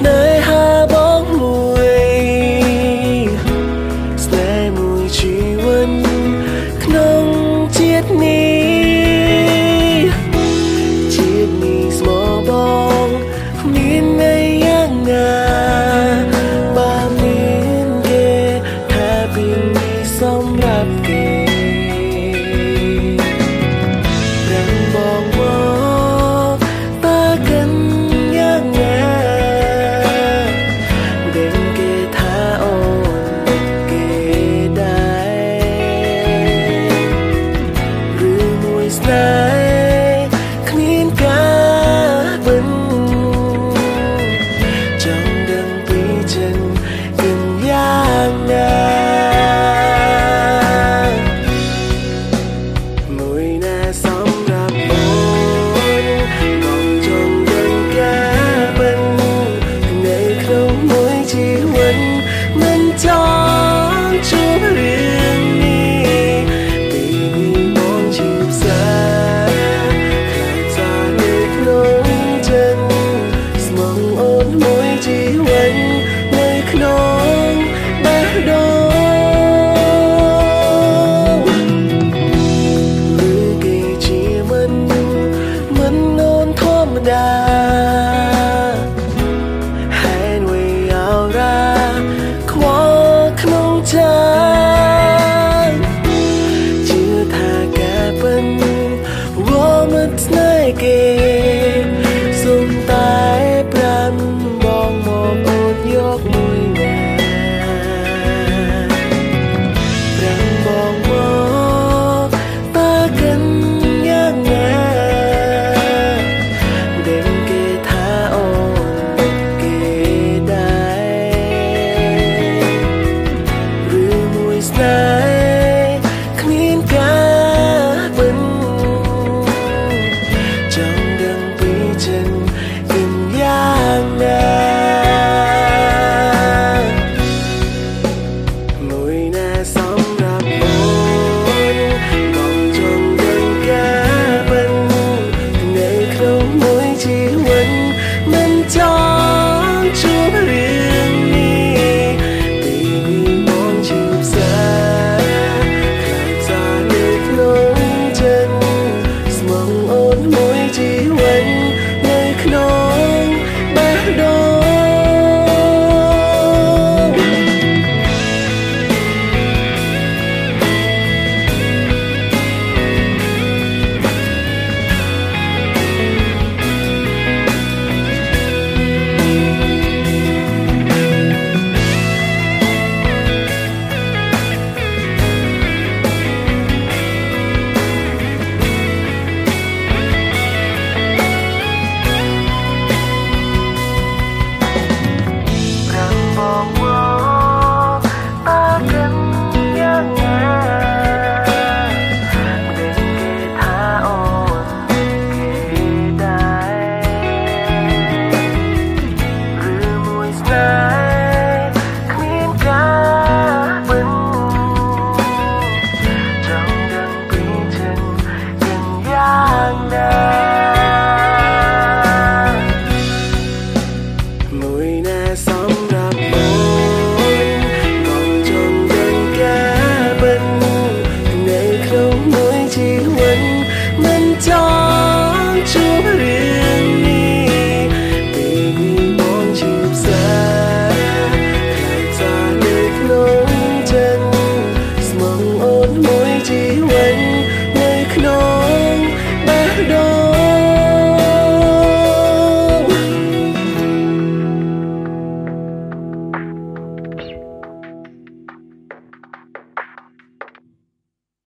No. Indah